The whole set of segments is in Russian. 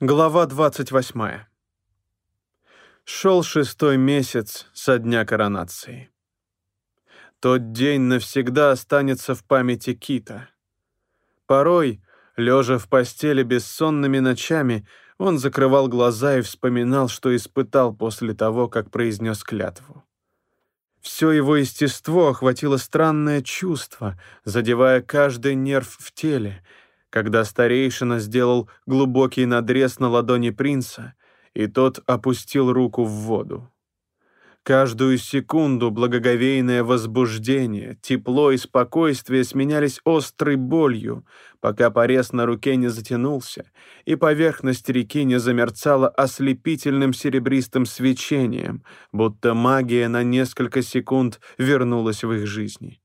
Глава 28. Шел шестой месяц со дня коронации. Тот день навсегда останется в памяти Кита. Порой, лежа в постели бессонными ночами, он закрывал глаза и вспоминал, что испытал после того, как произнес клятву. Все его естество охватило странное чувство, задевая каждый нерв в теле — когда старейшина сделал глубокий надрез на ладони принца, и тот опустил руку в воду. Каждую секунду благоговейное возбуждение, тепло и спокойствие сменялись острой болью, пока порез на руке не затянулся, и поверхность реки не замерцала ослепительным серебристым свечением, будто магия на несколько секунд вернулась в их жизни.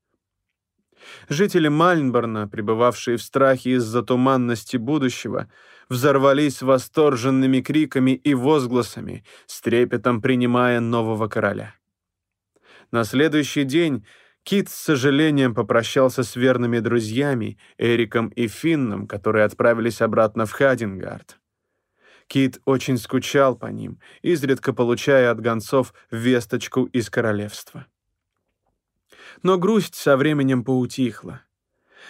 Жители Мальнборна, пребывавшие в страхе из-за туманности будущего, взорвались восторженными криками и возгласами, с трепетом принимая нового короля. На следующий день Кит с сожалением попрощался с верными друзьями Эриком и Финном, которые отправились обратно в Хадингард. Кит очень скучал по ним, изредка получая от гонцов весточку из королевства но грусть со временем поутихла.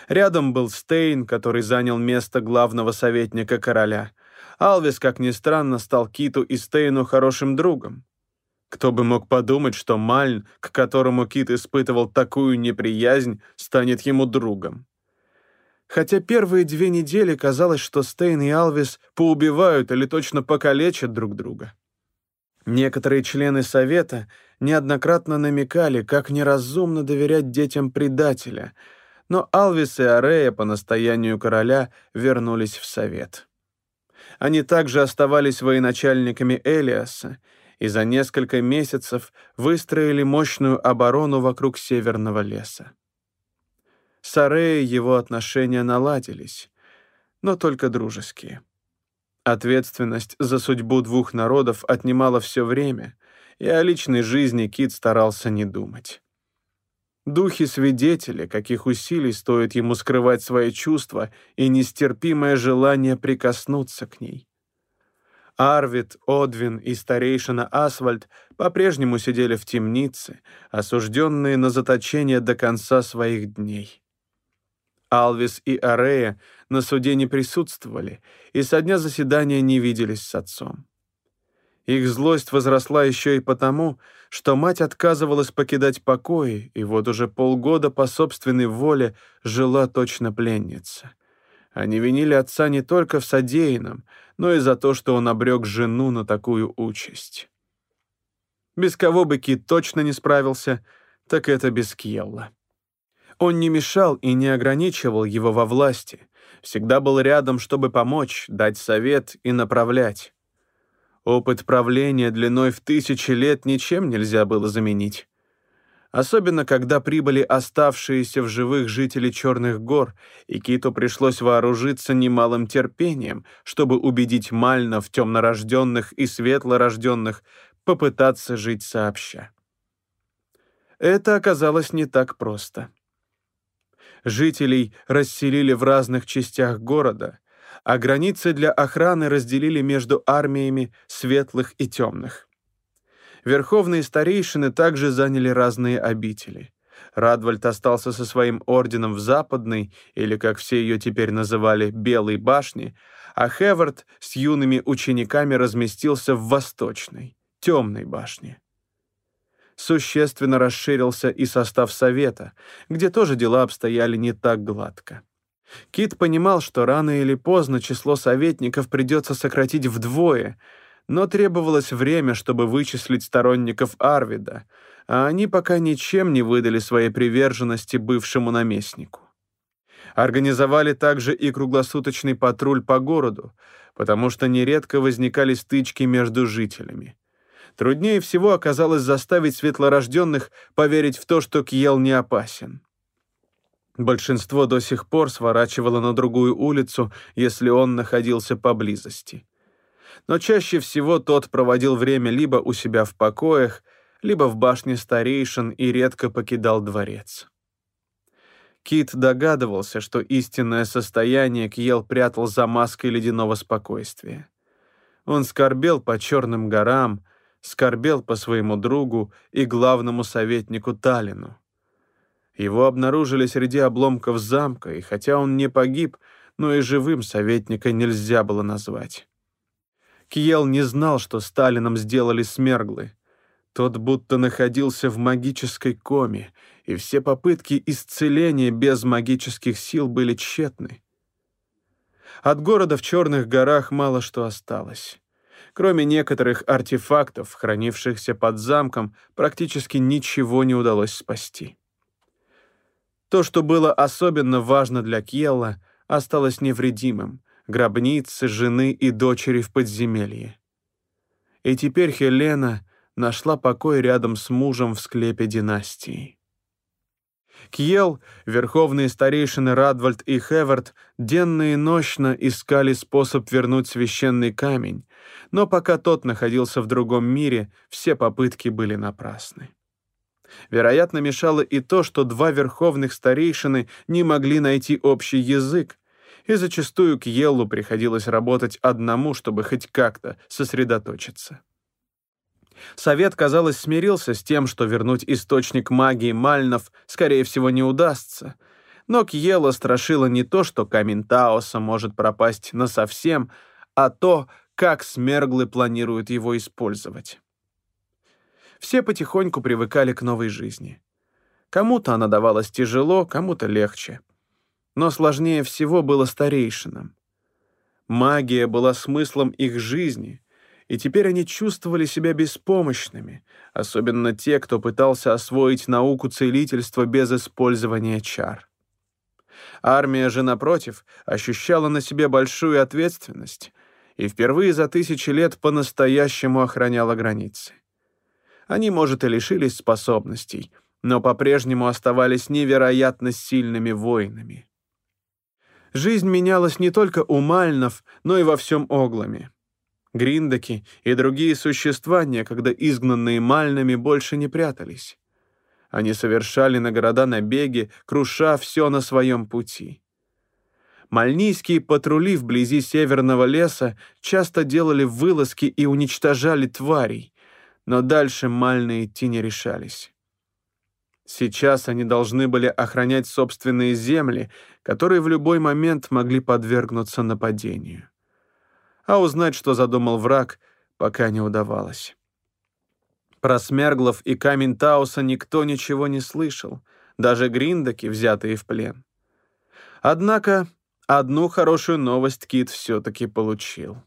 Рядом был Стейн, который занял место главного советника короля. Алвис, как ни странно, стал Киту и Стейну хорошим другом. Кто бы мог подумать, что Мальн, к которому Кит испытывал такую неприязнь, станет ему другом. Хотя первые две недели казалось, что Стейн и Алвис поубивают или точно покалечат друг друга. Некоторые члены Совета неоднократно намекали, как неразумно доверять детям предателя, но Алвис и Арея по настоянию короля вернулись в Совет. Они также оставались военачальниками Элиаса и за несколько месяцев выстроили мощную оборону вокруг Северного леса. С Ареей его отношения наладились, но только дружеские. Ответственность за судьбу двух народов отнимала все время, и о личной жизни Кит старался не думать. Духи-свидетели, каких усилий стоит ему скрывать свои чувства и нестерпимое желание прикоснуться к ней. Арвид, Одвин и старейшина Асвальд по-прежнему сидели в темнице, осужденные на заточение до конца своих дней. Алвис и Арея на суде не присутствовали и со дня заседания не виделись с отцом. Их злость возросла еще и потому, что мать отказывалась покидать покои, и вот уже полгода по собственной воле жила точно пленница. Они винили отца не только в содеянном, но и за то, что он обрек жену на такую участь. Без кого бы Кит точно не справился, так это без Кьелла. Он не мешал и не ограничивал его во власти, всегда был рядом, чтобы помочь, дать совет и направлять. Опыт правления длиной в тысячи лет ничем нельзя было заменить. Особенно, когда прибыли оставшиеся в живых жители Черных гор, и Киту пришлось вооружиться немалым терпением, чтобы убедить Мальна в темнорожденных и светлорожденных попытаться жить сообща. Это оказалось не так просто. Жителей расселили в разных частях города, а границы для охраны разделили между армиями светлых и темных. Верховные старейшины также заняли разные обители. Радвальд остался со своим орденом в Западной, или, как все ее теперь называли, Белой башне, а Хевард с юными учениками разместился в Восточной, Темной башне существенно расширился и состав Совета, где тоже дела обстояли не так гладко. Кит понимал, что рано или поздно число советников придется сократить вдвое, но требовалось время, чтобы вычислить сторонников Арвида, а они пока ничем не выдали своей приверженности бывшему наместнику. Организовали также и круглосуточный патруль по городу, потому что нередко возникали стычки между жителями. Труднее всего оказалось заставить светлорожденных поверить в то, что Кьел не опасен. Большинство до сих пор сворачивало на другую улицу, если он находился поблизости. Но чаще всего тот проводил время либо у себя в покоях, либо в башне старейшин и редко покидал дворец. Кит догадывался, что истинное состояние Кьел прятал за маской ледяного спокойствия. Он скорбел по черным горам, скорбел по своему другу и главному советнику Талину. Его обнаружили среди обломков замка, и хотя он не погиб, но и живым советника нельзя было назвать. Киел не знал, что Сталином сделали смерглы. Тот будто находился в магической коме, и все попытки исцеления без магических сил были тщетны. От города в Черных горах мало что осталось. Кроме некоторых артефактов, хранившихся под замком, практически ничего не удалось спасти. То, что было особенно важно для Кьелла, осталось невредимым — гробницы жены и дочери в подземелье. И теперь Хелена нашла покой рядом с мужем в склепе династии. Кьел, верховные старейшины Радвальд и Хеверт денно и нощно искали способ вернуть священный камень, но пока тот находился в другом мире, все попытки были напрасны. Вероятно, мешало и то, что два верховных старейшины не могли найти общий язык, и зачастую к Еллу приходилось работать одному, чтобы хоть как-то сосредоточиться. Совет, казалось, смирился с тем, что вернуть источник магии Мальнов, скорее всего, не удастся. Но Кьела страшило не то, что камень Таоса может пропасть насовсем, а то, как смерглы планируют его использовать. Все потихоньку привыкали к новой жизни. Кому-то она давалась тяжело, кому-то легче. Но сложнее всего было старейшинам. Магия была смыслом их жизни, и теперь они чувствовали себя беспомощными, особенно те, кто пытался освоить науку целительства без использования чар. Армия же, напротив, ощущала на себе большую ответственность и впервые за тысячи лет по-настоящему охраняла границы. Они, может, и лишились способностей, но по-прежнему оставались невероятно сильными воинами. Жизнь менялась не только у Мальнов, но и во всем Огламе. Гриндаки и другие существа, некогда изгнанные Мальнами, больше не прятались. Они совершали на города набеги, круша все на своем пути. Мальнийские патрули вблизи северного леса часто делали вылазки и уничтожали тварей, но дальше мальны идти не решались. Сейчас они должны были охранять собственные земли, которые в любой момент могли подвергнуться нападению. А узнать, что задумал враг, пока не удавалось. Про Смерглов и камень Тауса никто ничего не слышал, даже гриндаки, взятые в плен. Однако одну хорошую новость Кит все-таки получил.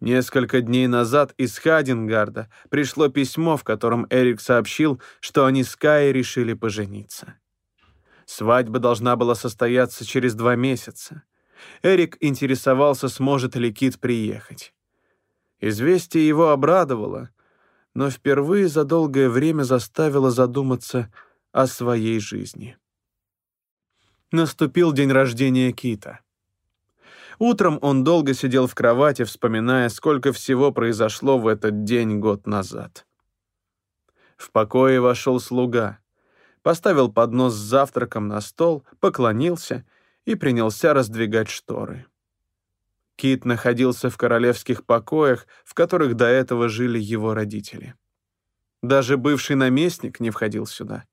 Несколько дней назад из Хадингарда пришло письмо, в котором Эрик сообщил, что они с Каей решили пожениться. Свадьба должна была состояться через два месяца. Эрик интересовался, сможет ли Кит приехать. Известие его обрадовало, но впервые за долгое время заставило задуматься о своей жизни. Наступил день рождения Кита. Утром он долго сидел в кровати, вспоминая, сколько всего произошло в этот день год назад. В покое вошел слуга, поставил поднос с завтраком на стол, поклонился и принялся раздвигать шторы. Кит находился в королевских покоях, в которых до этого жили его родители. Даже бывший наместник не входил сюда.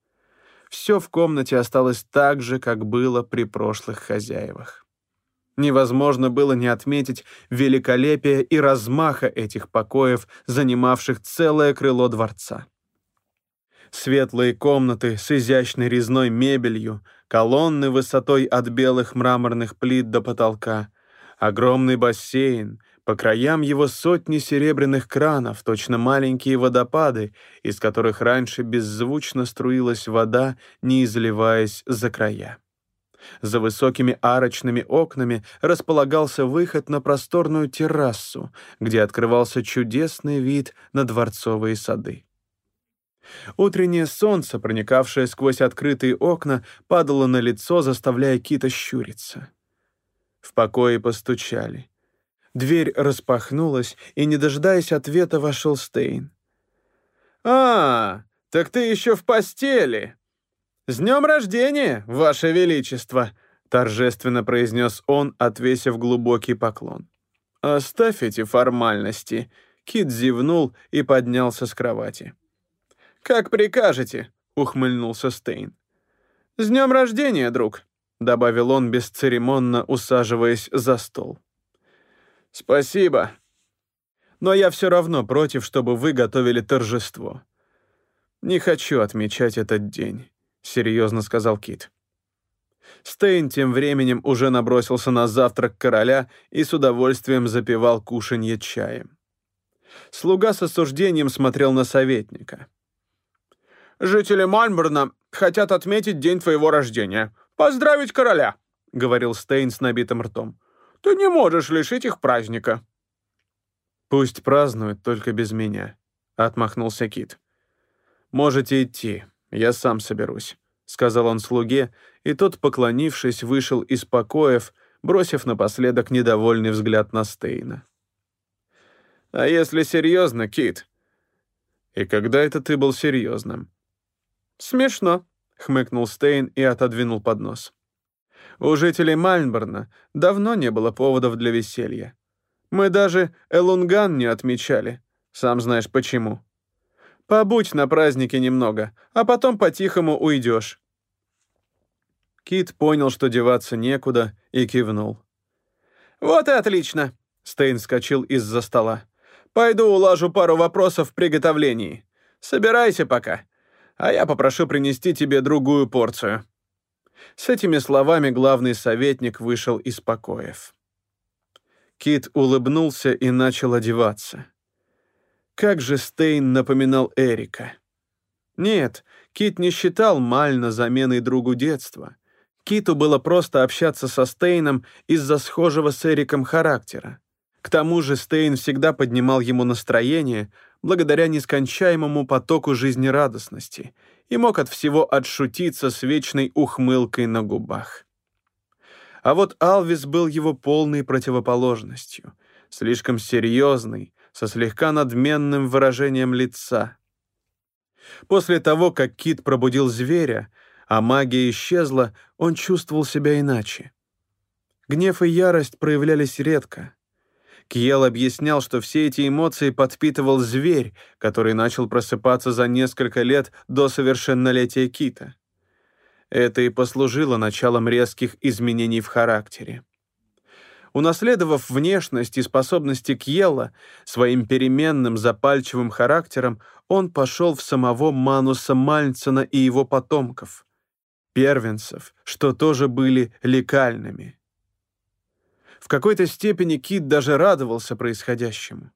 Все в комнате осталось так же, как было при прошлых хозяевах. Невозможно было не отметить великолепие и размаха этих покоев, занимавших целое крыло дворца. Светлые комнаты с изящной резной мебелью, колонны высотой от белых мраморных плит до потолка, огромный бассейн, по краям его сотни серебряных кранов, точно маленькие водопады, из которых раньше беззвучно струилась вода, не изливаясь за края. За высокими арочными окнами располагался выход на просторную террасу, где открывался чудесный вид на дворцовые сады. Утреннее солнце, проникавшее сквозь открытые окна, падало на лицо, заставляя Кита щуриться. В покое постучали. Дверь распахнулась, и, не дожидаясь ответа, вошел Стейн. «А, так ты еще в постели!» «С днем рождения, Ваше Величество!» — торжественно произнес он, отвесив глубокий поклон. «Оставь эти формальности», — Кит зевнул и поднялся с кровати. «Как прикажете», — ухмыльнулся Стейн. «С днем рождения, друг», — добавил он бесцеремонно, усаживаясь за стол. «Спасибо. Но я все равно против, чтобы вы готовили торжество. Не хочу отмечать этот день», — серьезно сказал Кит. Стейн тем временем уже набросился на завтрак короля и с удовольствием запивал кушанье чаем. Слуга с осуждением смотрел на советника. «Жители Мальмборна хотят отметить день твоего рождения. Поздравить короля!» — говорил Стейн с набитым ртом. «Ты не можешь лишить их праздника». «Пусть празднуют, только без меня», — отмахнулся Кит. «Можете идти, я сам соберусь», — сказал он слуге, и тот, поклонившись, вышел из покоев, бросив напоследок недовольный взгляд на Стейна. «А если серьезно, Кит?» «И когда это ты был серьезным?» «Смешно», — хмыкнул Стейн и отодвинул поднос. «У жителей Мальнборна давно не было поводов для веселья. Мы даже Элунган не отмечали. Сам знаешь почему. Побудь на празднике немного, а потом по-тихому уйдешь. Кит понял, что деваться некуда, и кивнул. «Вот и отлично!» — Стейн вскочил из-за стола. «Пойду улажу пару вопросов в приготовлении. Собирайся пока, а я попрошу принести тебе другую порцию». С этими словами главный советник вышел из покоев. Кит улыбнулся и начал одеваться. Как же Стейн напоминал Эрика. Нет, Кит не считал Мальна заменой другу детства. Киту было просто общаться со Стейном из-за схожего с Эриком характера. К тому же Стейн всегда поднимал ему настроение благодаря нескончаемому потоку жизнерадостности и мог от всего отшутиться с вечной ухмылкой на губах. А вот Алвис был его полной противоположностью, слишком серьезный, со слегка надменным выражением лица. После того, как Кит пробудил зверя, а магия исчезла, он чувствовал себя иначе. Гнев и ярость проявлялись редко. Кьел объяснял, что все эти эмоции подпитывал зверь, который начал просыпаться за несколько лет до совершеннолетия Кита. Это и послужило началом резких изменений в характере. Унаследовав внешность и способности Кьелла, своим переменным запальчивым характером он пошел в самого Мануса Мальцена и его потомков первенцев, что тоже были лекальными. Какой-то степени Кит даже радовался происходящему.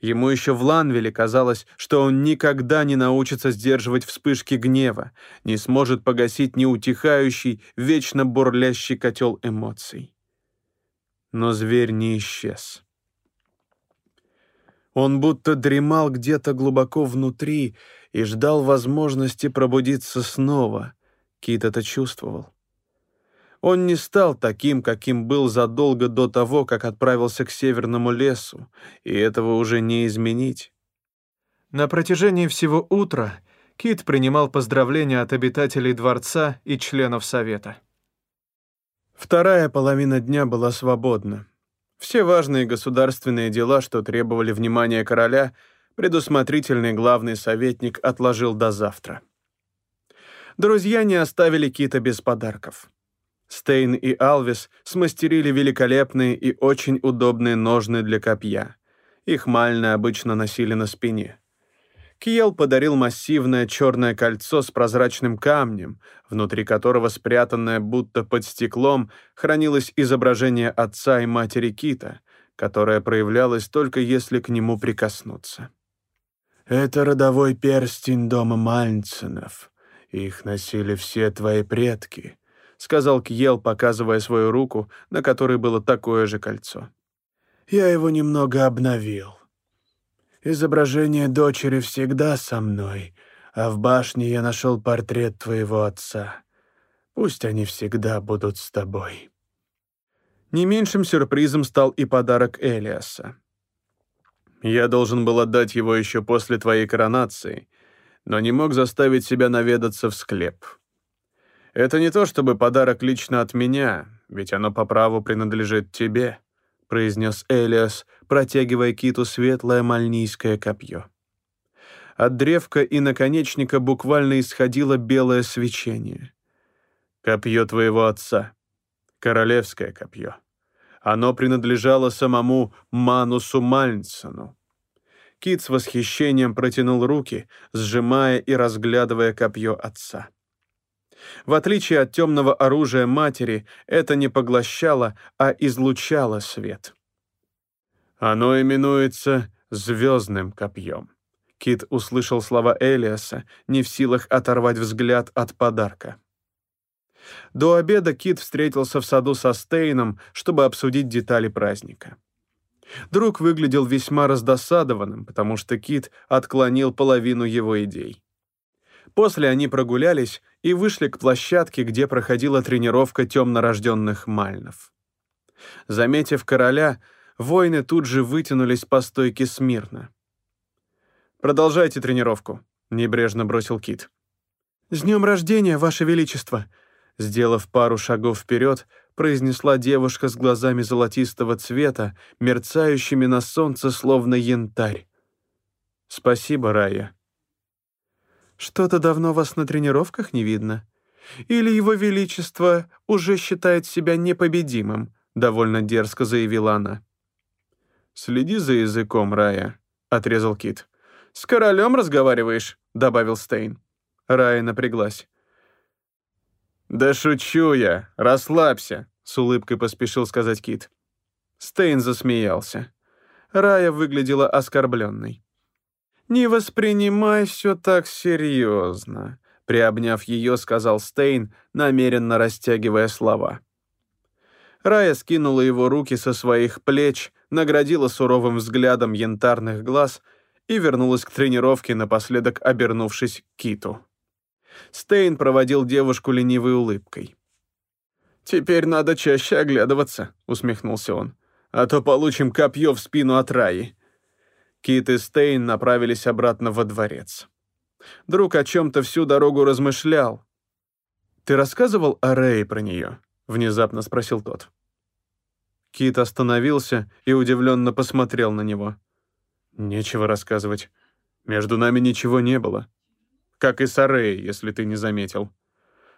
Ему еще в Ланвеле казалось, что он никогда не научится сдерживать вспышки гнева, не сможет погасить неутихающий, вечно бурлящий котел эмоций. Но зверь не исчез. Он будто дремал где-то глубоко внутри и ждал возможности пробудиться снова — Кит это чувствовал. Он не стал таким, каким был задолго до того, как отправился к северному лесу, и этого уже не изменить. На протяжении всего утра Кит принимал поздравления от обитателей дворца и членов совета. Вторая половина дня была свободна. Все важные государственные дела, что требовали внимания короля, предусмотрительный главный советник отложил до завтра друзья не оставили Кита без подарков. Стейн и Алвис смастерили великолепные и очень удобные ножны для копья. Их мально обычно носили на спине. Киел подарил массивное черное кольцо с прозрачным камнем, внутри которого, спрятанное будто под стеклом, хранилось изображение отца и матери Кита, которое проявлялось только если к нему прикоснуться. «Это родовой перстень дома Мальнценов», «Их носили все твои предки», — сказал Кьел, показывая свою руку, на которой было такое же кольцо. «Я его немного обновил. Изображение дочери всегда со мной, а в башне я нашел портрет твоего отца. Пусть они всегда будут с тобой». Не меньшим сюрпризом стал и подарок Элиаса. «Я должен был отдать его еще после твоей коронации», но не мог заставить себя наведаться в склеп. Это не то чтобы подарок лично от меня, ведь оно по праву принадлежит тебе, произнес Элиас, протягивая киту светлое мальнийское копье. От древка и наконечника буквально исходило белое свечение. «Копье твоего отца. Королевское копье. Оно принадлежало самому Манусу Мальнсону. Кит с восхищением протянул руки, сжимая и разглядывая копье отца. В отличие от темного оружия матери, это не поглощало, а излучало свет. Оно именуется «звездным копьем». Кит услышал слова Элиаса, не в силах оторвать взгляд от подарка. До обеда Кит встретился в саду со Стейном, чтобы обсудить детали праздника. Друг выглядел весьма раздосадованным, потому что Кит отклонил половину его идей. После они прогулялись и вышли к площадке, где проходила тренировка темнорожденных мальнов. Заметив короля, воины тут же вытянулись по стойке смирно. «Продолжайте тренировку», — небрежно бросил Кит. «С днем рождения, Ваше Величество!» Сделав пару шагов вперед, произнесла девушка с глазами золотистого цвета, мерцающими на солнце, словно янтарь. «Спасибо, Рая». «Что-то давно вас на тренировках не видно. Или Его Величество уже считает себя непобедимым», — довольно дерзко заявила она. «Следи за языком, Рая», — отрезал Кит. «С королем разговариваешь?» — добавил Стейн. Рая напряглась. «Да шучу я, расслабься», — с улыбкой поспешил сказать Кит. Стейн засмеялся. Рая выглядела оскорбленной. «Не воспринимай все так серьезно», — приобняв ее, сказал Стейн, намеренно растягивая слова. Рая скинула его руки со своих плеч, наградила суровым взглядом янтарных глаз и вернулась к тренировке, напоследок обернувшись к Киту. Стейн проводил девушку ленивой улыбкой. «Теперь надо чаще оглядываться», — усмехнулся он. «А то получим копье в спину от Раи». Кит и Стейн направились обратно во дворец. Друг о чем-то всю дорогу размышлял. «Ты рассказывал о Рэй про нее?» — внезапно спросил тот. Кит остановился и удивленно посмотрел на него. «Нечего рассказывать. Между нами ничего не было как и с Арей, если ты не заметил.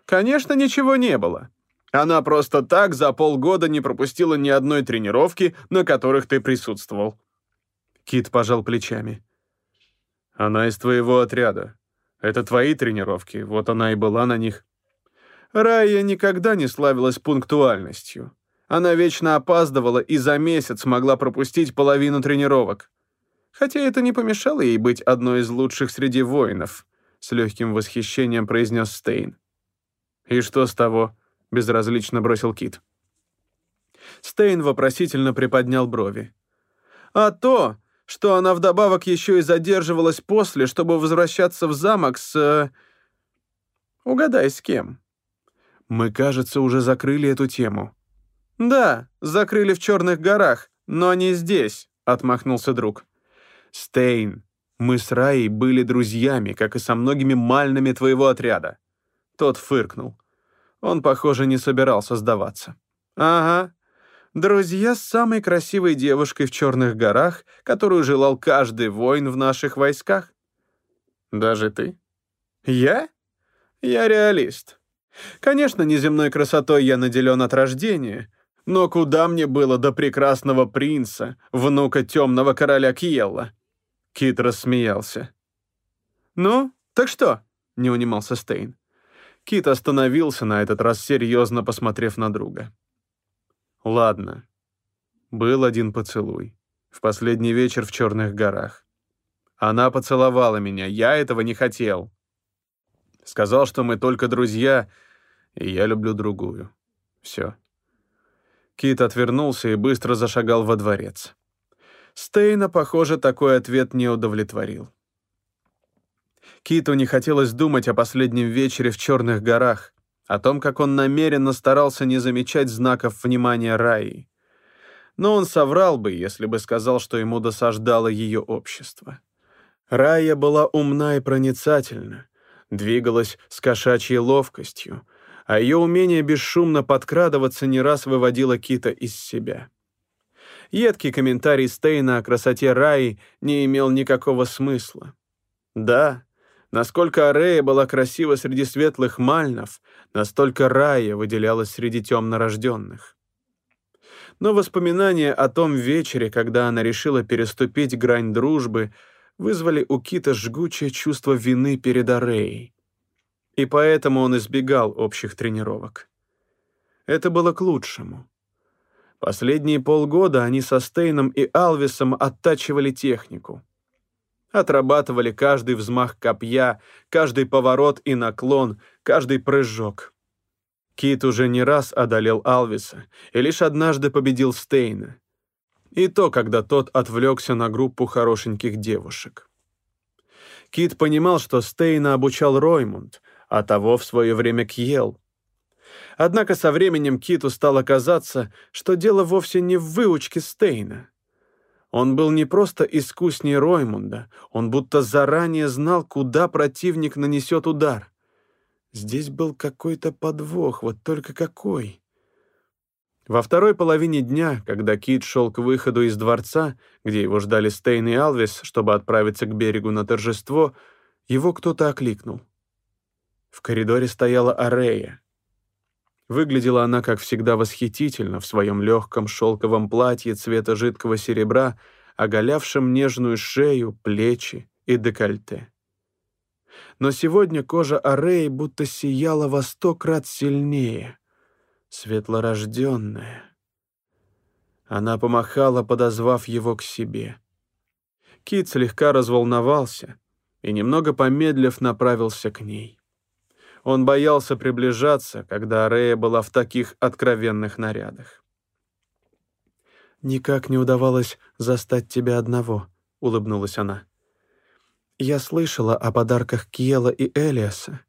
Конечно, ничего не было. Она просто так за полгода не пропустила ни одной тренировки, на которых ты присутствовал. Кит пожал плечами. Она из твоего отряда. Это твои тренировки, вот она и была на них. Рая никогда не славилась пунктуальностью. Она вечно опаздывала и за месяц могла пропустить половину тренировок. Хотя это не помешало ей быть одной из лучших среди воинов с легким восхищением произнес Стейн. «И что с того?» — безразлично бросил Кит. Стейн вопросительно приподнял брови. «А то, что она вдобавок еще и задерживалась после, чтобы возвращаться в замок с... Э, угадай, с кем?» «Мы, кажется, уже закрыли эту тему». «Да, закрыли в Черных горах, но не здесь», — отмахнулся друг. «Стейн, мы с Раей были друзьями, как и со многими мальными твоего отряда. Тот фыркнул. Он, похоже, не собирался сдаваться. Ага. Друзья с самой красивой девушкой в Черных горах, которую желал каждый воин в наших войсках. Даже ты? Я? Я реалист. Конечно, неземной красотой я наделен от рождения, но куда мне было до прекрасного принца, внука темного короля Киелла? Кит рассмеялся. «Ну, так что?» — не унимался Стейн. Кит остановился на этот раз, серьезно посмотрев на друга. «Ладно. Был один поцелуй. В последний вечер в Черных горах. Она поцеловала меня, я этого не хотел. Сказал, что мы только друзья, и я люблю другую. Все». Кит отвернулся и быстро зашагал во дворец. Стейна, похоже, такой ответ не удовлетворил. Киту не хотелось думать о последнем вечере в Черных горах, о том, как он намеренно старался не замечать знаков внимания Раи. Но он соврал бы, если бы сказал, что ему досаждало ее общество. Рая была умна и проницательна, двигалась с кошачьей ловкостью, а ее умение бесшумно подкрадываться не раз выводило Кита из себя. Едкий комментарий Стейна о красоте Раи не имел никакого смысла. Да, насколько Арея была красива среди светлых мальнов, настолько Рая выделялась среди темнорожденных. Но воспоминания о том вечере, когда она решила переступить грань дружбы, вызвали у Кита жгучее чувство вины перед Ареей. И поэтому он избегал общих тренировок. Это было к лучшему. Последние полгода они со Стейном и Алвисом оттачивали технику. Отрабатывали каждый взмах копья, каждый поворот и наклон, каждый прыжок. Кит уже не раз одолел Алвиса и лишь однажды победил Стейна. И то, когда тот отвлекся на группу хорошеньких девушек. Кит понимал, что Стейна обучал Роймунд, а того в свое время Кьел. Однако со временем Киту стало казаться, что дело вовсе не в выучке Стейна. Он был не просто искуснее Роймунда, он будто заранее знал, куда противник нанесет удар. Здесь был какой-то подвох, вот только какой. Во второй половине дня, когда Кит шел к выходу из дворца, где его ждали Стейн и Алвис, чтобы отправиться к берегу на торжество, его кто-то окликнул. В коридоре стояла Арея. Выглядела она, как всегда, восхитительно в своем легком шелковом платье цвета жидкого серебра, оголявшем нежную шею, плечи и декольте. Но сегодня кожа Ареи будто сияла во сто крат сильнее, светлорожденная. Она помахала, подозвав его к себе. Кит слегка разволновался и, немного помедлив, направился к ней. Он боялся приближаться, когда Рея была в таких откровенных нарядах. «Никак не удавалось застать тебя одного», — улыбнулась она. «Я слышала о подарках Киела и Элиаса.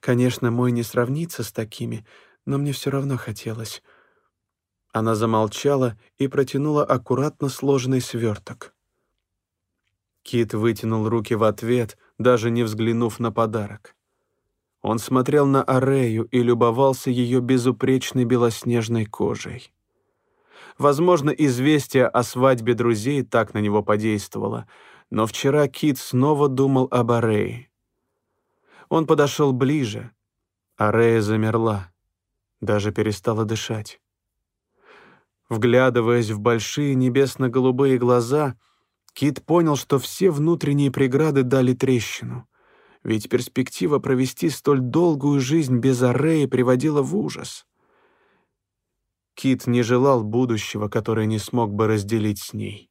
Конечно, мой не сравнится с такими, но мне все равно хотелось». Она замолчала и протянула аккуратно сложенный сверток. Кит вытянул руки в ответ, даже не взглянув на подарок. Он смотрел на Арею и любовался ее безупречной белоснежной кожей. Возможно, известие о свадьбе друзей так на него подействовало, но вчера Кит снова думал об Арее. Он подошел ближе. Арея замерла, даже перестала дышать. Вглядываясь в большие небесно-голубые глаза, Кит понял, что все внутренние преграды дали трещину — ведь перспектива провести столь долгую жизнь без Ареи приводила в ужас. Кит не желал будущего, которое не смог бы разделить с ней.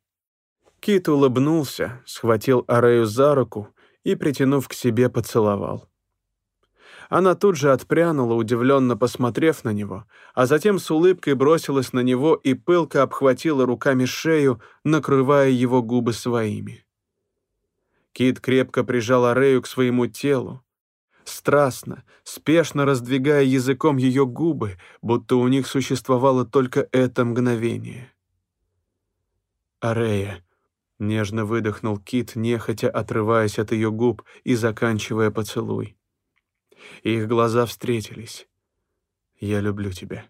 Кит улыбнулся, схватил Арею за руку и, притянув к себе, поцеловал. Она тут же отпрянула, удивленно посмотрев на него, а затем с улыбкой бросилась на него и пылко обхватила руками шею, накрывая его губы своими. Кит крепко прижал Арею к своему телу, страстно, спешно раздвигая языком ее губы, будто у них существовало только это мгновение. «Арея», — нежно выдохнул Кит, нехотя отрываясь от ее губ и заканчивая поцелуй. Их глаза встретились. «Я люблю тебя».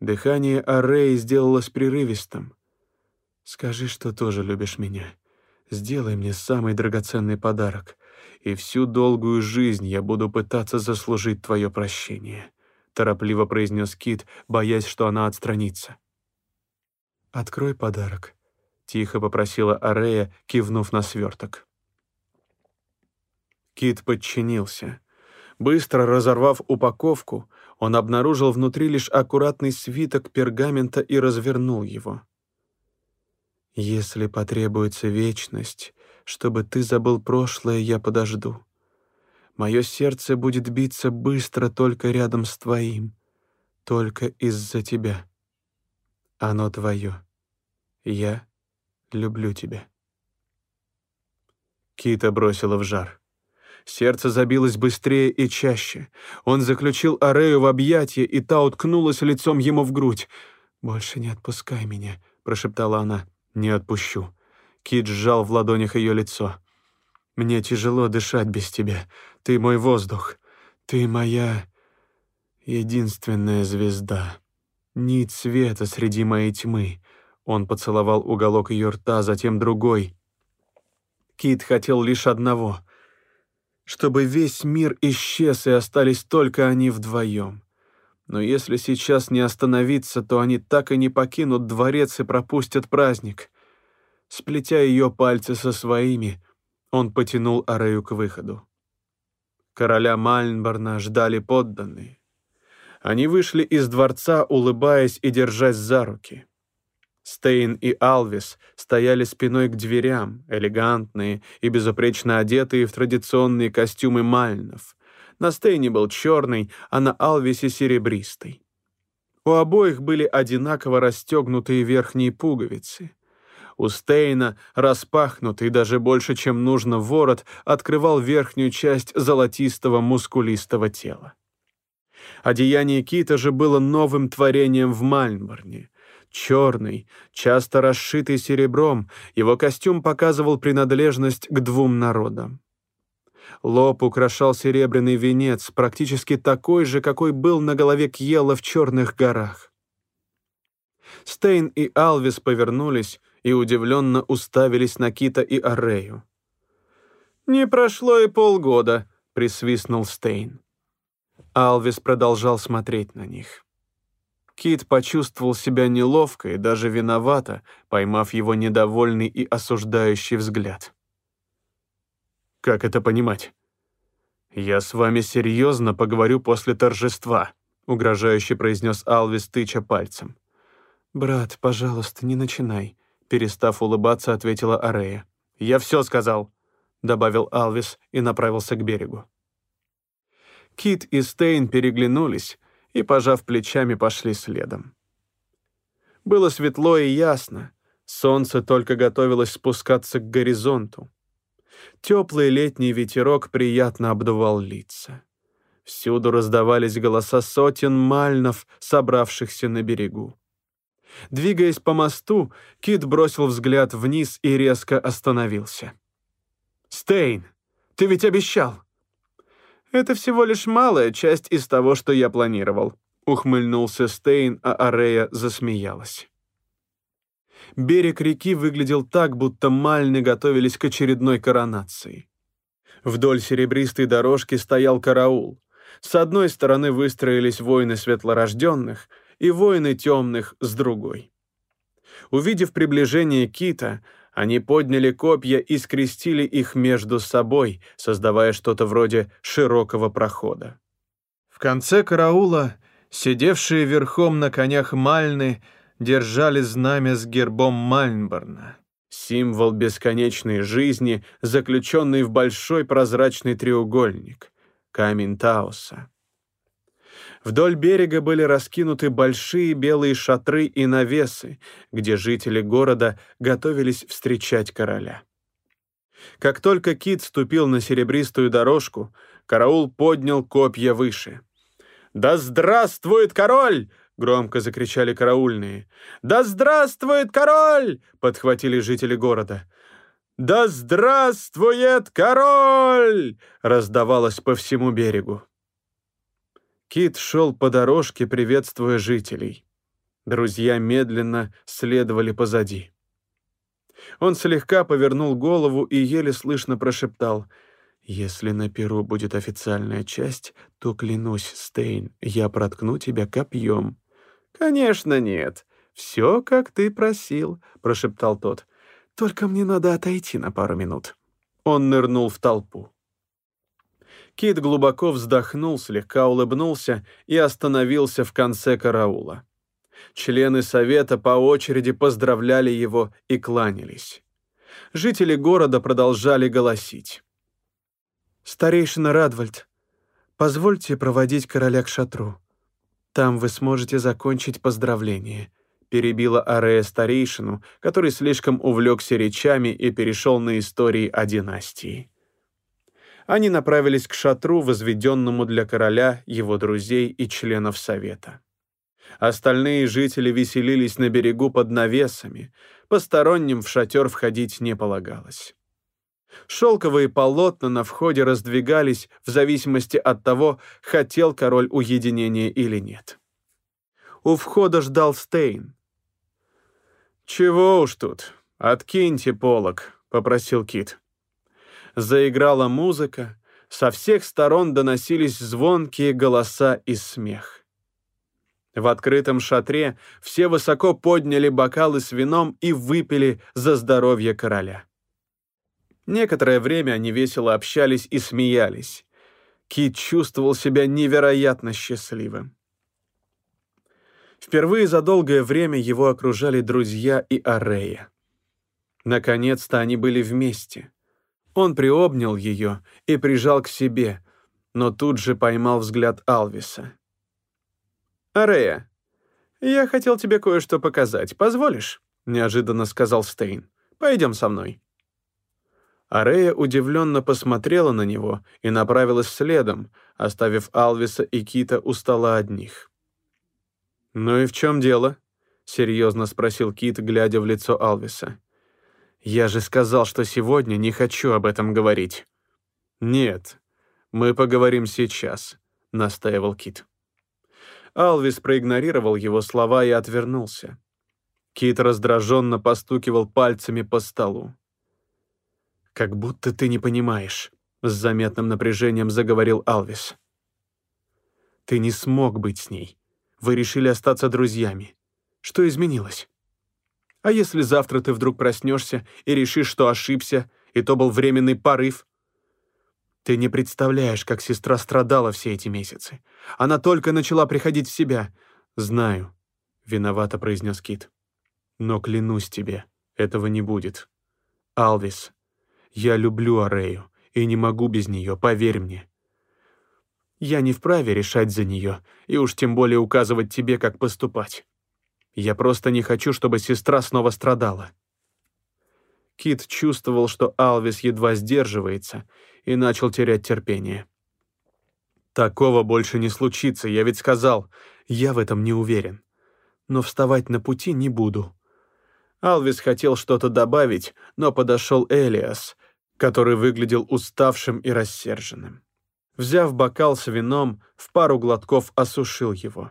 Дыхание Ареи сделалось прерывистым. «Скажи, что тоже любишь меня». Сделай мне самый драгоценный подарок, и всю долгую жизнь я буду пытаться заслужить твое прощение», — торопливо произнес Кит, боясь, что она отстранится. «Открой подарок», — тихо попросила Арея, кивнув на сверток. Кит подчинился. Быстро разорвав упаковку, он обнаружил внутри лишь аккуратный свиток пергамента и развернул его. Если потребуется вечность, чтобы ты забыл прошлое, я подожду. Мое сердце будет биться быстро только рядом с твоим, только из-за тебя. Оно твое. Я люблю тебя. Кита бросила в жар. Сердце забилось быстрее и чаще. Он заключил Арею в объятия, и та уткнулась лицом ему в грудь. «Больше не отпускай меня», — прошептала она. «Не отпущу». Кит сжал в ладонях ее лицо. «Мне тяжело дышать без тебя. Ты мой воздух. Ты моя единственная звезда. Нить света среди моей тьмы. Он поцеловал уголок ее рта, затем другой. Кит хотел лишь одного — чтобы весь мир исчез и остались только они вдвоем. Но если сейчас не остановиться, то они так и не покинут дворец и пропустят праздник. Сплетя ее пальцы со своими, он потянул Арею к выходу. Короля Мальнборна ждали подданные. Они вышли из дворца, улыбаясь и держась за руки. Стейн и Алвис стояли спиной к дверям, элегантные и безупречно одетые в традиционные костюмы мальнов. На Стейне был черный, а на Алвисе серебристый. У обоих были одинаково расстегнутые верхние пуговицы. У Стейна распахнутый даже больше, чем нужно, ворот открывал верхнюю часть золотистого мускулистого тела. Одеяние Кита же было новым творением в Мальнборне — черный, часто расшитый серебром, его костюм показывал принадлежность к двум народам. Лоб украшал серебряный венец, практически такой же, какой был на голове Кьела в Черных горах. Стейн и Алвис повернулись и удивленно уставились на Кита и Арею. «Не прошло и полгода», — присвистнул Стейн. Алвис продолжал смотреть на них. Кит почувствовал себя неловко и даже виновато, поймав его недовольный и осуждающий взгляд. «Как это понимать?» «Я с вами серьезно поговорю после торжества», — угрожающе произнес Алвис, тыча пальцем. «Брат, пожалуйста, не начинай», — перестав улыбаться, ответила Арея. «Я все сказал», — добавил Алвис и направился к берегу. Кит и Стейн переглянулись, и, пожав плечами, пошли следом. Было светло и ясно, солнце только готовилось спускаться к горизонту. Теплый летний ветерок приятно обдувал лица. Всюду раздавались голоса сотен мальнов, собравшихся на берегу. Двигаясь по мосту, Кит бросил взгляд вниз и резко остановился. «Стейн, ты ведь обещал!» «Это всего лишь малая часть из того, что я планировал», — ухмыльнулся Стейн, а Арея засмеялась. Берег реки выглядел так, будто мальны готовились к очередной коронации. Вдоль серебристой дорожки стоял караул. С одной стороны выстроились воины светлорожденных и воины темных с другой. Увидев приближение Кита, они подняли копья и скрестили их между собой, создавая что-то вроде широкого прохода. В конце караула сидевшие верхом на конях Мальны держали знамя с гербом Мальнборна, символ бесконечной жизни, заключенный в большой прозрачный треугольник — камень Таоса. Вдоль берега были раскинуты большие белые шатры и навесы, где жители города готовились встречать короля. Как только Кит ступил на серебристую дорожку, караул поднял копья выше. «Да здравствует король!» — громко закричали караульные. «Да здравствует король!» — подхватили жители города. «Да здравствует король!» — раздавалось по всему берегу. Кит шел по дорожке, приветствуя жителей. Друзья медленно следовали позади. Он слегка повернул голову и еле слышно прошептал «Если на Перу будет официальная часть, то, клянусь, Стейн, я проткну тебя копьем». «Конечно нет. Все, как ты просил», — прошептал тот. «Только мне надо отойти на пару минут». Он нырнул в толпу. Кит глубоко вздохнул, слегка улыбнулся и остановился в конце караула. Члены совета по очереди поздравляли его и кланялись. Жители города продолжали голосить. «Старейшина Радвальд, позвольте проводить короля к шатру. Там вы сможете закончить поздравление», — перебила Арея старейшину, который слишком увлекся речами и перешел на истории о династии они направились к шатру, возведенному для короля, его друзей и членов совета. Остальные жители веселились на берегу под навесами, посторонним в шатер входить не полагалось. Шелковые полотна на входе раздвигались в зависимости от того, хотел король уединения или нет. У входа ждал Стейн. «Чего уж тут, откиньте полог», — попросил Кит. Заиграла музыка, со всех сторон доносились звонкие голоса и смех. В открытом шатре все высоко подняли бокалы с вином и выпили за здоровье короля. Некоторое время они весело общались и смеялись. Кит чувствовал себя невероятно счастливым. Впервые за долгое время его окружали друзья и Арея. Наконец-то они были вместе. Он приобнял ее и прижал к себе, но тут же поймал взгляд Алвиса. «Арея, я хотел тебе кое-что показать. Позволишь?» — неожиданно сказал Стейн. «Пойдем со мной». Арея удивленно посмотрела на него и направилась следом, оставив Алвиса и Кита у стола одних. «Ну и в чем дело?» — серьезно спросил Кит, глядя в лицо Алвиса. «Я же сказал, что сегодня не хочу об этом говорить». «Нет, мы поговорим сейчас», — настаивал Кит. Алвис проигнорировал его слова и отвернулся. Кит раздраженно постукивал пальцами по столу. «Как будто ты не понимаешь», — с заметным напряжением заговорил Алвис. «Ты не смог быть с ней. Вы решили остаться друзьями. Что изменилось? А если завтра ты вдруг проснешься и решишь, что ошибся, и то был временный порыв, ты не представляешь, как сестра страдала все эти месяцы. Она только начала приходить в себя. Знаю, виновато произнес Кит. Но клянусь тебе, этого не будет. Алвис, я люблю Арею и не могу без нее, поверь мне. Я не вправе решать за нее, и уж тем более указывать тебе, как поступать. Я просто не хочу, чтобы сестра снова страдала. Кит чувствовал, что Алвис едва сдерживается, и начал терять терпение. «Такого больше не случится, я ведь сказал. Я в этом не уверен. Но вставать на пути не буду». Алвис хотел что-то добавить, но подошел Элиас, который выглядел уставшим и рассерженным. Взяв бокал с вином, в пару глотков осушил его.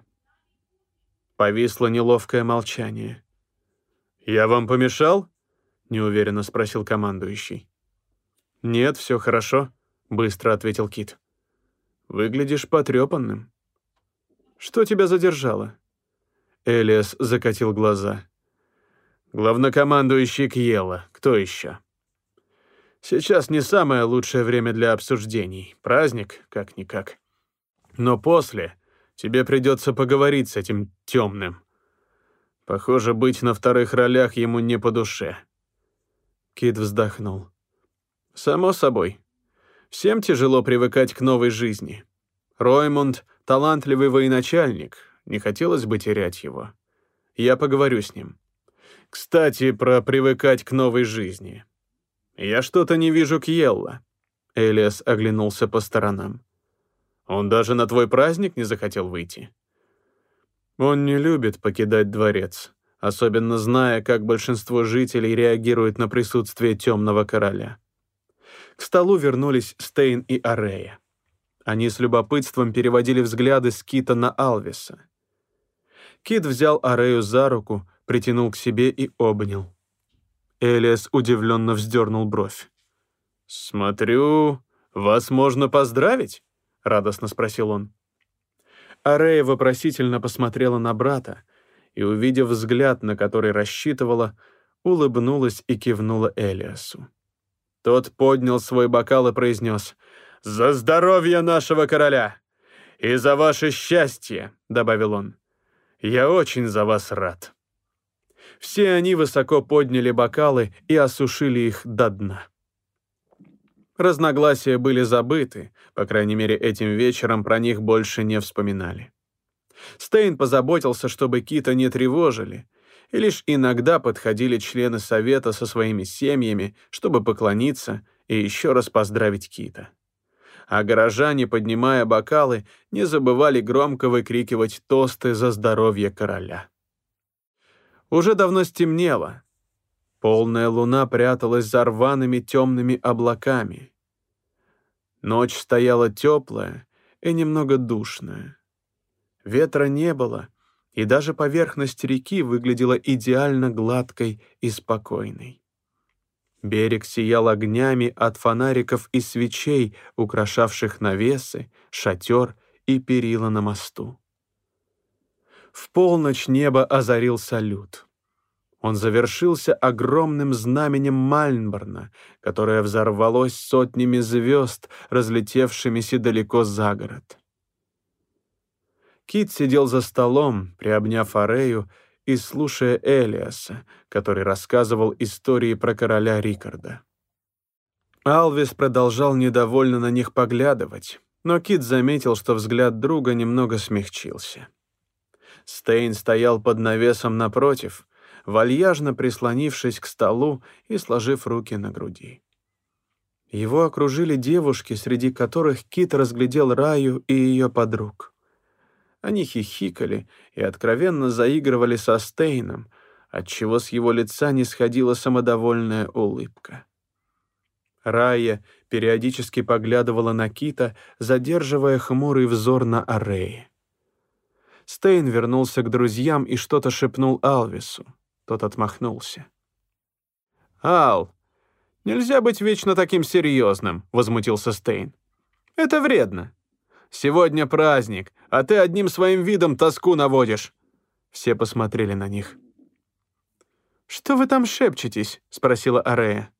Повисло неловкое молчание. «Я вам помешал?» — неуверенно спросил командующий. «Нет, все хорошо», — быстро ответил Кит. «Выглядишь потрепанным». «Что тебя задержало?» Элиас закатил глаза. «Главнокомандующий Кьела. Кто еще?» «Сейчас не самое лучшее время для обсуждений. Праздник, как-никак. Но после тебе придется поговорить с этим темным. Похоже, быть на вторых ролях ему не по душе». Кит вздохнул. «Само собой. Всем тяжело привыкать к новой жизни. Роймунд — талантливый военачальник, не хотелось бы терять его. Я поговорю с ним. Кстати, про привыкать к новой жизни. Я что-то не вижу Кьелла». Элиас оглянулся по сторонам. «Он даже на твой праздник не захотел выйти?» «Он не любит покидать дворец», особенно зная, как большинство жителей реагирует на присутствие темного короля. К столу вернулись Стейн и Арея. Они с любопытством переводили взгляды с Кита на Алвиса. Кит взял Арею за руку, притянул к себе и обнял. Элиас удивленно вздернул бровь. «Смотрю, вас можно поздравить?» — радостно спросил он. Арея вопросительно посмотрела на брата, и, увидев взгляд, на который рассчитывала, улыбнулась и кивнула Элиасу. Тот поднял свой бокал и произнес «За здоровье нашего короля! И за ваше счастье!» — добавил он. «Я очень за вас рад». Все они высоко подняли бокалы и осушили их до дна. Разногласия были забыты, по крайней мере, этим вечером про них больше не вспоминали. Стейн позаботился, чтобы Кита не тревожили, и лишь иногда подходили члены совета со своими семьями, чтобы поклониться и еще раз поздравить Кита. А горожане, поднимая бокалы, не забывали громко выкрикивать тосты за здоровье короля. Уже давно стемнело. Полная луна пряталась за рваными темными облаками. Ночь стояла теплая и немного душная. Ветра не было, и даже поверхность реки выглядела идеально гладкой и спокойной. Берег сиял огнями от фонариков и свечей, украшавших навесы, шатер и перила на мосту. В полночь небо озарил салют. Он завершился огромным знаменем Мальнборна, которое взорвалось сотнями звезд, разлетевшимися далеко за город. Кит сидел за столом, приобняв Арею и слушая Элиаса, который рассказывал истории про короля Рикарда. Алвис продолжал недовольно на них поглядывать, но Кит заметил, что взгляд друга немного смягчился. Стейн стоял под навесом напротив, вальяжно прислонившись к столу и сложив руки на груди. Его окружили девушки, среди которых Кит разглядел Раю и ее подруг. Они хихикали и откровенно заигрывали со Стейном, отчего с его лица не сходила самодовольная улыбка. Рая периодически поглядывала на Кита, задерживая хмурый взор на Ареи. Стейн вернулся к друзьям и что-то шепнул Алвису. Тот отмахнулся. «Ал, нельзя быть вечно таким серьезным», — возмутился Стейн. «Это вредно. Сегодня праздник, а ты одним своим видом тоску наводишь». Все посмотрели на них. «Что вы там шепчетесь?» — спросила Арея.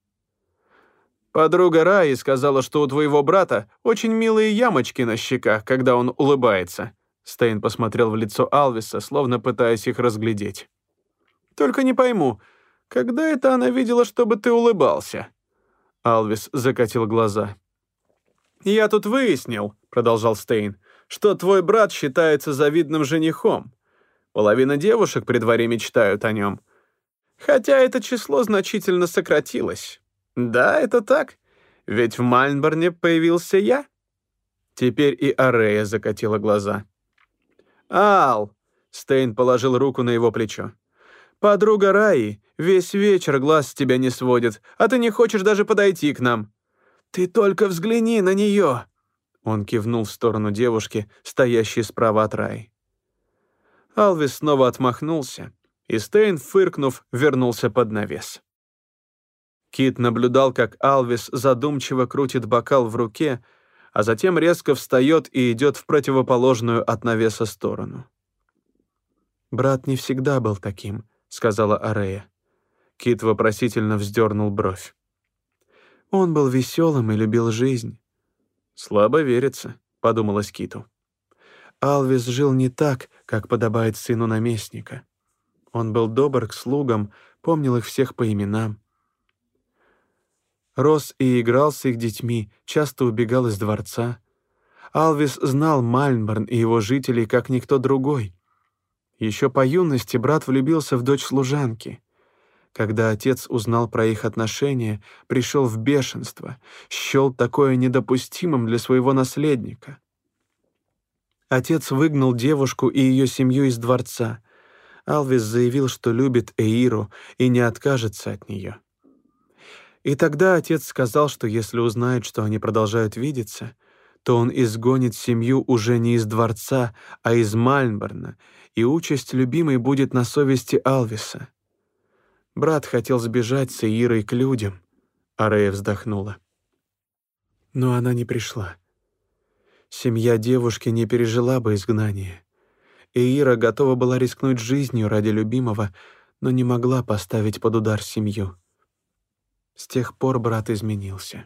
Подруга Раи сказала, что у твоего брата очень милые ямочки на щеках, когда он улыбается. Стейн посмотрел в лицо Алвиса, словно пытаясь их разглядеть. Только не пойму, когда это она видела, чтобы ты улыбался? Алвис закатил глаза. «Я тут выяснил», — продолжал Стейн, «что твой брат считается завидным женихом. Половина девушек при дворе мечтают о нем. Хотя это число значительно сократилось. Да, это так. Ведь в Мальнборне появился я». Теперь и Арея закатила глаза. «Ал!» — Стейн положил руку на его плечо. «Подруга Раи весь вечер глаз с тебя не сводит, а ты не хочешь даже подойти к нам. «Ты только взгляни на нее!» Он кивнул в сторону девушки, стоящей справа от Рай. Алвис снова отмахнулся, и Стейн, фыркнув, вернулся под навес. Кит наблюдал, как Алвис задумчиво крутит бокал в руке, а затем резко встает и идет в противоположную от навеса сторону. «Брат не всегда был таким», — сказала Арея. Кит вопросительно вздернул бровь. Он был веселым и любил жизнь. «Слабо верится», — подумалось Киту. Алвис жил не так, как подобает сыну наместника. Он был добр к слугам, помнил их всех по именам. Рос и играл с их детьми, часто убегал из дворца. Алвис знал Мальнборн и его жителей, как никто другой. Еще по юности брат влюбился в дочь служанки. Когда отец узнал про их отношения, пришел в бешенство, счел такое недопустимым для своего наследника. Отец выгнал девушку и ее семью из дворца. Алвис заявил, что любит Эиру и не откажется от нее. И тогда отец сказал, что если узнает, что они продолжают видеться, то он изгонит семью уже не из дворца, а из Мальнборна, и участь любимой будет на совести Алвиса. Брат хотел сбежать с Ирой к людям. Арея вздохнула. Но она не пришла. Семья девушки не пережила бы изгнание. Ира готова была рискнуть жизнью ради любимого, но не могла поставить под удар семью. С тех пор брат изменился.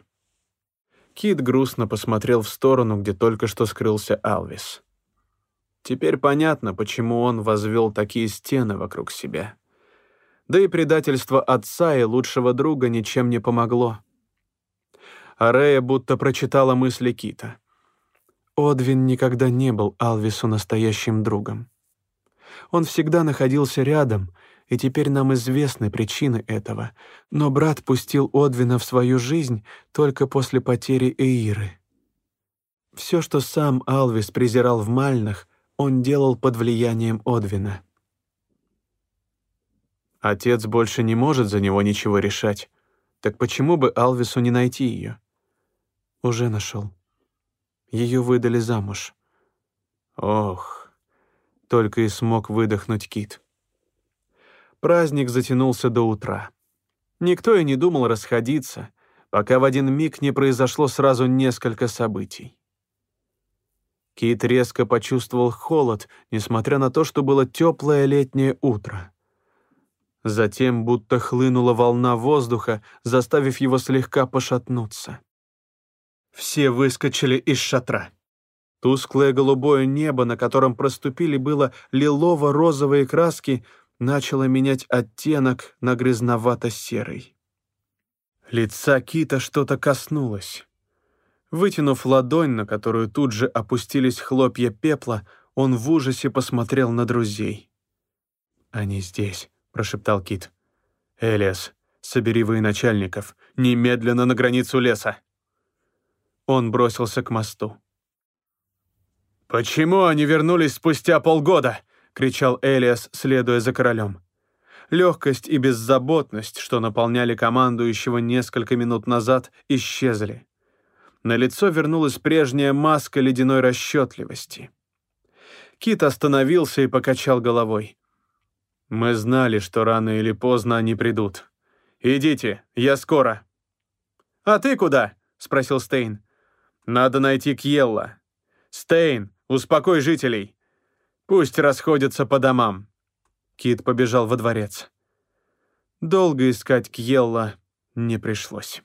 Кит грустно посмотрел в сторону, где только что скрылся Алвис. Теперь понятно, почему он возвел такие стены вокруг себя да и предательство отца и лучшего друга ничем не помогло. Арея будто прочитала мысли Кита. Одвин никогда не был Алвису настоящим другом. Он всегда находился рядом, и теперь нам известны причины этого, но брат пустил Одвина в свою жизнь только после потери Эиры. Все, что сам Алвис презирал в Мальнах, он делал под влиянием Одвина. Отец больше не может за него ничего решать. Так почему бы Алвису не найти ее? Уже нашел. Ее выдали замуж. Ох, только и смог выдохнуть Кит. Праздник затянулся до утра. Никто и не думал расходиться, пока в один миг не произошло сразу несколько событий. Кит резко почувствовал холод, несмотря на то, что было теплое летнее утро. Затем будто хлынула волна воздуха, заставив его слегка пошатнуться. Все выскочили из шатра. Тусклое голубое небо, на котором проступили было лилово-розовые краски, начало менять оттенок на грязновато-серый. Лица Кита что-то коснулось. Вытянув ладонь, на которую тут же опустились хлопья пепла, он в ужасе посмотрел на друзей. «Они здесь», — прошептал Кит. «Элиас, собери военачальников, немедленно на границу леса». Он бросился к мосту. «Почему они вернулись спустя полгода?» — кричал Элиас, следуя за королем. Легкость и беззаботность, что наполняли командующего несколько минут назад, исчезли. На лицо вернулась прежняя маска ледяной расчетливости. Кит остановился и покачал головой. «Мы знали, что рано или поздно они придут. Идите, я скоро». «А ты куда?» — спросил Стейн. «Надо найти Кьелла. Стейн, успокой жителей. Пусть расходятся по домам». Кит побежал во дворец. Долго искать Кьелла не пришлось.